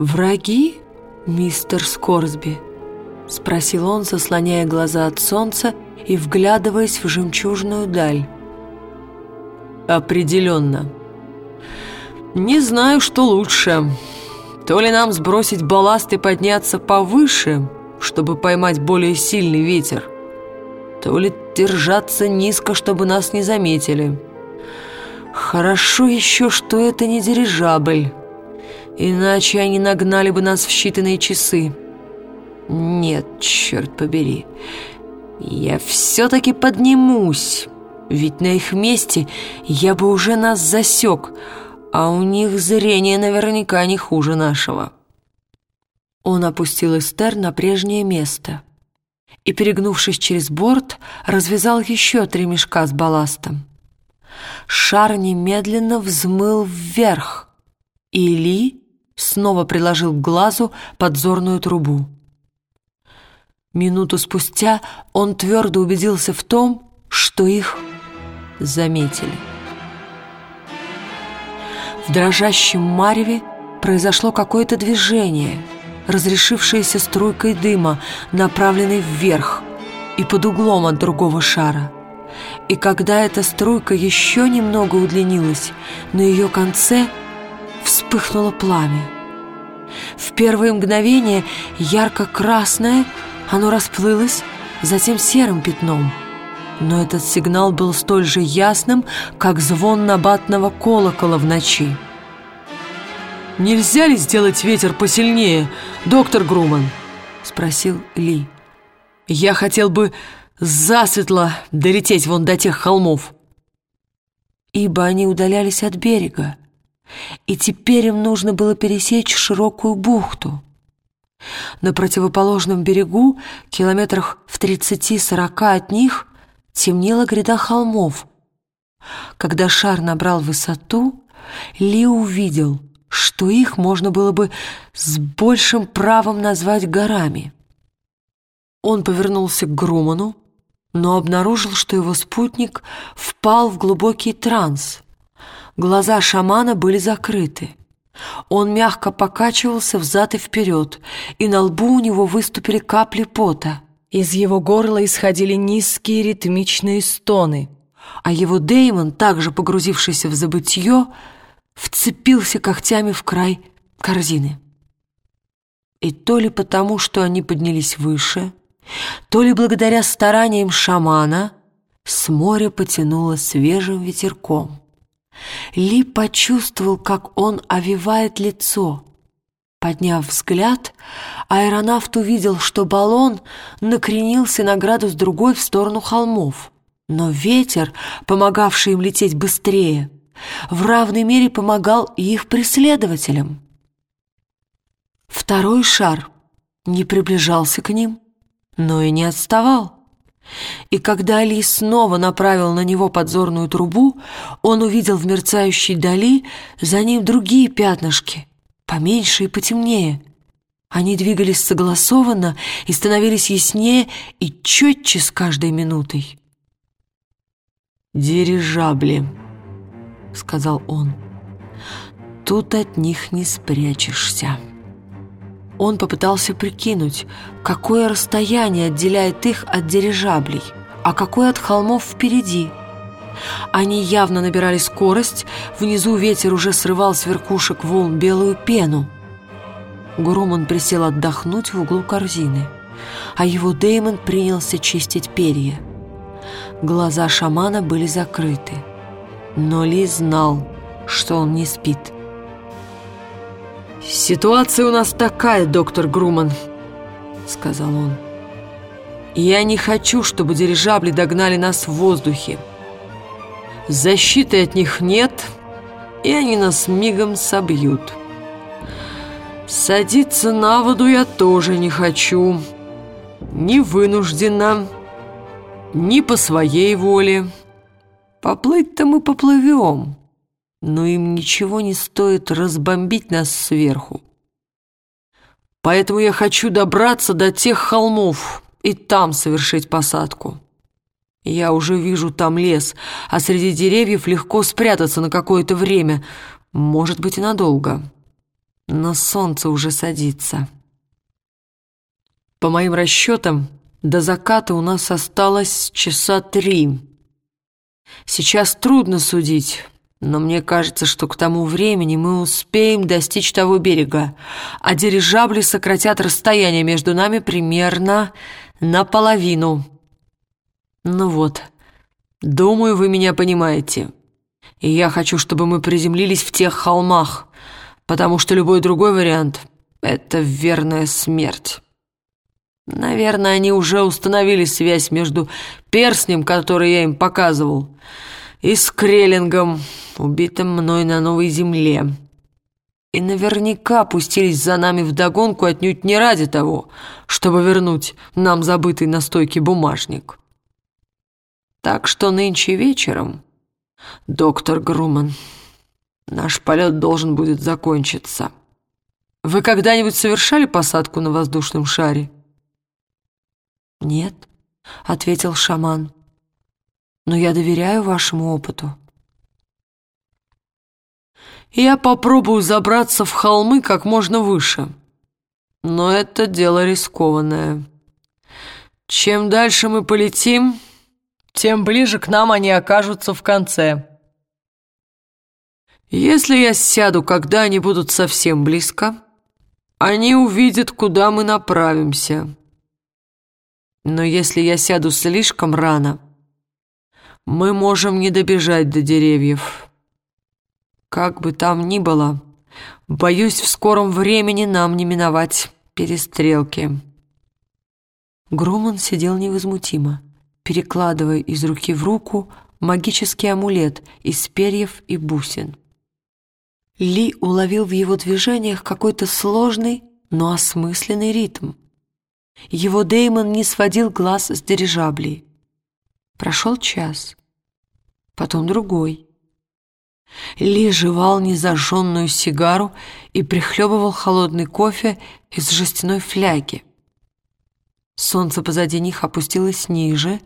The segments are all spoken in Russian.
«Враги, мистер Скорсби?» — спросил он, заслоняя глаза от солнца и вглядываясь в жемчужную даль. «Определенно. Не знаю, что лучше. То ли нам сбросить балласт и подняться повыше, чтобы поймать более сильный ветер, то ли держаться низко, чтобы нас не заметили. Хорошо еще, что это не дирижабль». Иначе они нагнали бы нас в считанные часы. Нет, черт побери. Я все-таки поднимусь. Ведь на их месте я бы уже нас засек, а у них зрение наверняка не хуже нашего. Он опустил Эстер на прежнее место и, перегнувшись через борт, развязал еще три мешка с балластом. Шар немедленно взмыл вверх, и Ли снова приложил к глазу подзорную трубу. Минуту спустя он твердо убедился в том, что их заметили. В дрожащем мареве произошло какое-то движение, разрешившееся струйкой дыма, направленной вверх и под углом от другого шара. И когда эта струйка еще немного удлинилась, на ее конце – вспыхнуло пламя. В первые мгновения ярко-красное, оно расплылось, затем серым пятном. Но этот сигнал был столь же ясным, как звон набатного колокола в ночи. «Нельзя ли сделать ветер посильнее, доктор Груман?» — спросил Ли. «Я хотел бы засветло долететь вон до тех холмов». Ибо они удалялись от берега и теперь им нужно было пересечь широкую бухту. На противоположном берегу, километрах в тридцати-сорока от них, темнела гряда холмов. Когда шар набрал высоту, Ли увидел, что их можно было бы с большим правом назвать горами. Он повернулся к Груману, но обнаружил, что его спутник впал в глубокий транс — Глаза шамана были закрыты. Он мягко покачивался взад и вперед, и на лбу у него выступили капли пота. Из его горла исходили низкие ритмичные стоны, а его Деймон, также погрузившийся в забытье, вцепился когтями в край корзины. И то ли потому, что они поднялись выше, то ли благодаря стараниям шамана, с моря потянуло свежим ветерком. Ли почувствовал, как он овивает лицо. Подняв взгляд, аэронавт увидел, что баллон накренился на градус другой в сторону холмов. Но ветер, помогавший им лететь быстрее, в равной мере помогал их преследователям. Второй шар не приближался к ним, но и не отставал. И когда Али снова направил на него подзорную трубу, он увидел в мерцающей дали за ним другие пятнышки, поменьше и потемнее. Они двигались согласованно и становились яснее и четче с каждой минутой. «Дирижабли», — сказал он, — «тут от них не спрячешься». Он попытался прикинуть, какое расстояние отделяет их от дирижаблей, а какое от холмов впереди. Они явно набирали скорость, внизу ветер уже срывал с верхушек волн белую пену. Груман присел отдохнуть в углу корзины, а его Деймон принялся чистить перья. Глаза шамана были закрыты, но Ли знал, что он не спит. «Ситуация у нас такая, доктор Груман», — сказал он. «Я не хочу, чтобы дирижабли догнали нас в воздухе. Защиты от них нет, и они нас мигом собьют. Садиться на воду я тоже не хочу. Ни вынужденно, ни по своей воле. Поплыть-то мы поплывем» но им ничего не стоит разбомбить нас сверху. Поэтому я хочу добраться до тех холмов и там совершить посадку. Я уже вижу там лес, а среди деревьев легко спрятаться на какое-то время, может быть и надолго. но солнце уже садится. По моим расчетам, до заката у нас осталось часа три. Сейчас трудно судить, но мне кажется, что к тому времени мы успеем достичь того берега, а дирижабли сократят расстояние между нами примерно наполовину. Ну вот, думаю, вы меня понимаете. И я хочу, чтобы мы приземлились в тех холмах, потому что любой другой вариант — это верная смерть. Наверное, они уже установили связь между перстнем, который я им показывал, и скреллингом, убитым мной на новой земле. И наверняка пустились за нами вдогонку отнюдь не ради того, чтобы вернуть нам забытый на стойке бумажник. Так что нынче вечером, доктор Груман, наш полет должен будет закончиться. Вы когда-нибудь совершали посадку на воздушном шаре? «Нет», — ответил шаман, — «но я доверяю вашему опыту». «Я попробую забраться в холмы как можно выше, но это дело рискованное. Чем дальше мы полетим, тем ближе к нам они окажутся в конце». Если я сяду, когда они будут совсем близко, они увидят, куда мы направимся. Но если я сяду слишком рано, мы можем не добежать до деревьев. Как бы там ни было, боюсь, в скором времени нам не миновать перестрелки». Груман сидел невозмутимо, перекладывая из руки в руку магический амулет из перьев и бусин. Ли уловил в его движениях какой-то сложный, но осмысленный ритм. Его Деймон не сводил глаз с дирижаблей. Прошел час, потом другой. Ли жевал незажженную сигару и прихлебывал холодный кофе из жестяной фляги. Солнце позади них опустилось ниже,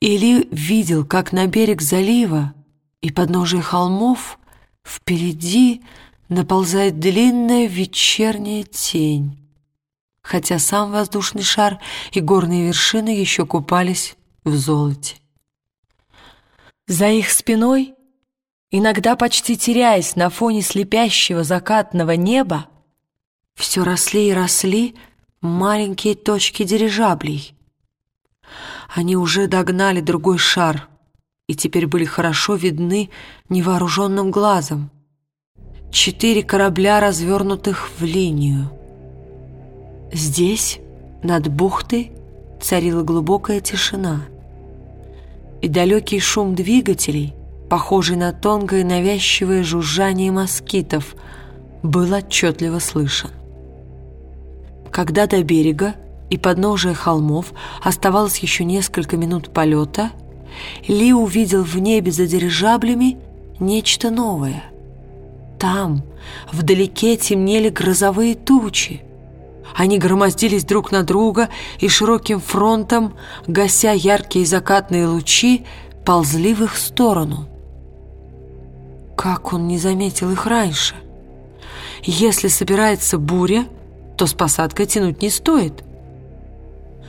и Ли видел, как на берег залива и подножие холмов впереди наползает длинная вечерняя тень хотя сам воздушный шар и горные вершины еще купались в золоте. За их спиной, иногда почти теряясь на фоне слепящего закатного неба, все росли и росли маленькие точки дирижаблей. Они уже догнали другой шар и теперь были хорошо видны невооруженным глазом. Четыре корабля, развернутых в линию — Здесь, над бухтой, царила глубокая тишина, и далекий шум двигателей, похожий на тонкое навязчивое жужжание москитов, был отчетливо слышен. Когда до берега и подножия холмов оставалось еще несколько минут полета, Ли увидел в небе за дирижаблями нечто новое. Там, вдалеке, темнели грозовые тучи, они громоздились друг на друга и широким фронтом, гася яркие закатные лучи, ползли в их сторону. Как он не заметил их раньше? Если собирается буря, то с посадкой тянуть не стоит.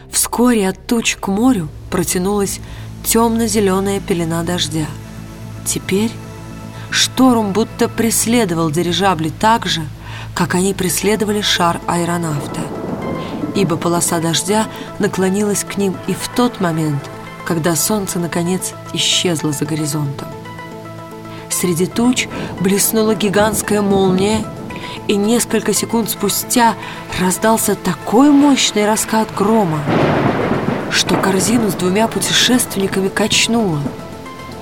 Вскоре от туч к морю протянулась темно-зеленая пелена дождя. Теперь шторм будто преследовал дирижабли так же, как они преследовали шар аэронавта, ибо полоса дождя наклонилась к ним и в тот момент, когда солнце, наконец, исчезло за горизонтом. Среди туч блеснула гигантская молния, и несколько секунд спустя раздался такой мощный раскат грома, что корзину с двумя путешественниками качнуло,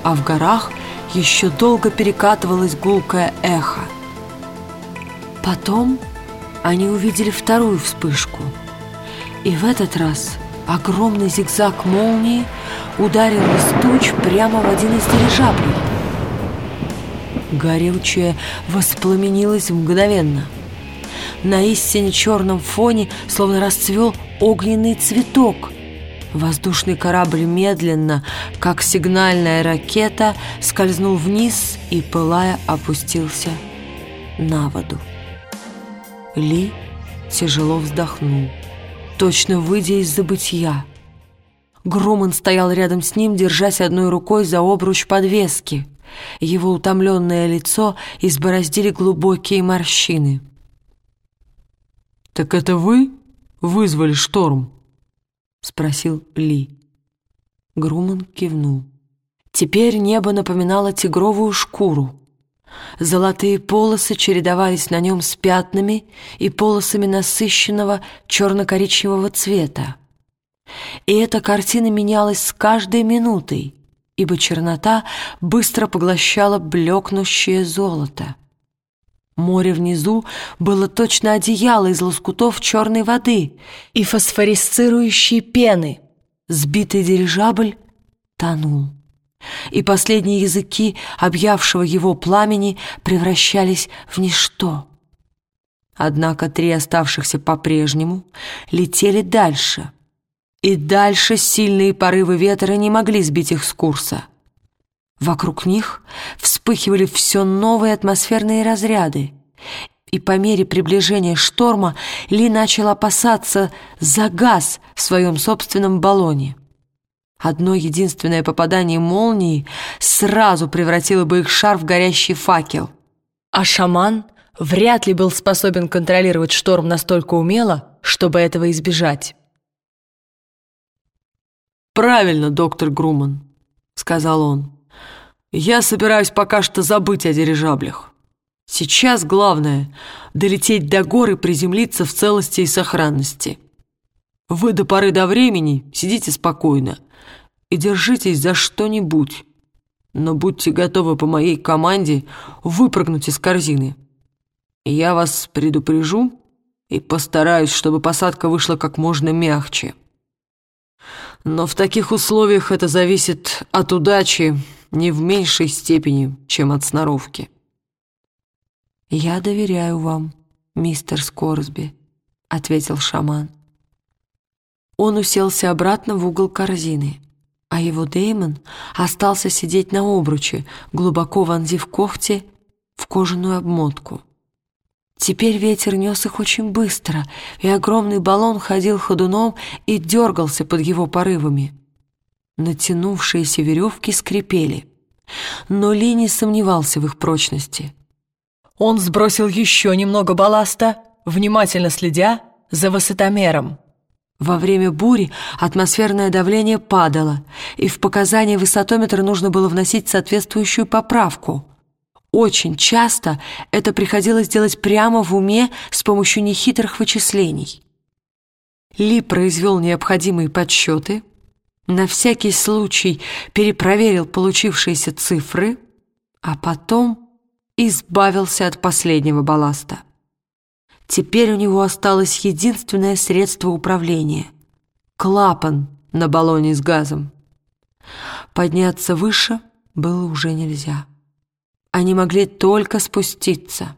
а в горах еще долго перекатывалось гулкое эхо. Потом они увидели вторую вспышку. И в этот раз огромный зигзаг молнии ударил из туч прямо в один из дирижаблей. Горючее воспламенилось мгновенно. На истине черном фоне словно расцвел огненный цветок. Воздушный корабль медленно, как сигнальная ракета, скользнул вниз и, пылая, опустился на воду. Ли тяжело вздохнул, точно выйдя из забытья. Груман стоял рядом с ним, держась одной рукой за обруч подвески. Его утомленное лицо избороздили глубокие морщины. «Так это вы вызвали шторм?» — спросил Ли. Груман кивнул. Теперь небо напоминало тигровую шкуру. Золотые полосы чередовались на нем с пятнами и полосами насыщенного черно-коричневого цвета. И эта картина менялась с каждой минутой, ибо чернота быстро поглощала блекнущее золото. Море внизу было точно одеяло из лоскутов черной воды и фосфорисцирующей пены. Сбитый дирижабль тонул, и последние языки объявшего его пламени превращались в ничто. Однако три оставшихся по-прежнему летели дальше — и дальше сильные порывы ветра не могли сбить их с курса. Вокруг них вспыхивали все новые атмосферные разряды, и по мере приближения шторма Ли начал опасаться за газ в своем собственном баллоне. Одно единственное попадание молнии сразу превратило бы их шар в горящий факел. А шаман вряд ли был способен контролировать шторм настолько умело, чтобы этого избежать. «Правильно, доктор Груман», — сказал он. «Я собираюсь пока что забыть о дирижаблях. Сейчас главное — долететь до гор и приземлиться в целости и сохранности. Вы до поры до времени сидите спокойно и держитесь за что-нибудь, но будьте готовы по моей команде выпрыгнуть из корзины. Я вас предупрежу и постараюсь, чтобы посадка вышла как можно мягче». Но в таких условиях это зависит от удачи не в меньшей степени, чем от сноровки. «Я доверяю вам, мистер Скорсби», — ответил шаман. Он уселся обратно в угол корзины, а его Деймон остался сидеть на обруче, глубоко вонзив когти в кожаную обмотку. Теперь ветер нес их очень быстро, и огромный баллон ходил ходуном и дергался под его порывами. Натянувшиеся веревки скрипели, но Ли не сомневался в их прочности. Он сбросил еще немного балласта, внимательно следя за высотомером. Во время бури атмосферное давление падало, и в показания высотометра нужно было вносить соответствующую поправку — очень часто это приходилось делать прямо в уме с помощью нехитрых вычислений. Ли произвел необходимые подсчеты, на всякий случай перепроверил получившиеся цифры, а потом избавился от последнего балласта. Теперь у него осталось единственное средство управления — клапан на баллоне с газом. Подняться выше было уже нельзя. Они могли только спуститься.